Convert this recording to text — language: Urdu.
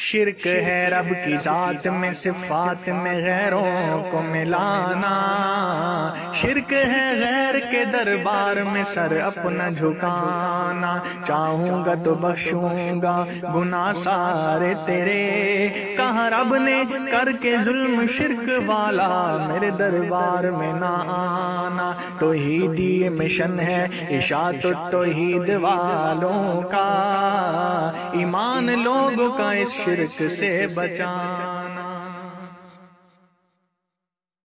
شرک ہے رب کی ذات میں صفات میں غیروں کو ملانا۔ شرک ہے غیر کے دربار میں سر اپنا جھکانا۔ چاہوں گا تو بخشوں گا گنا سارے تیرے۔ کہاں رب نے کر کے ظلم شرک والا میرے دربار میں نہ آنا؟ تو ہی دیے مشن ہے اشاعت تو والوں کا۔ ایمان لوگوں کا اس شرک سے بچانا۔